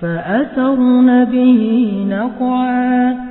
فأثرن به نقعا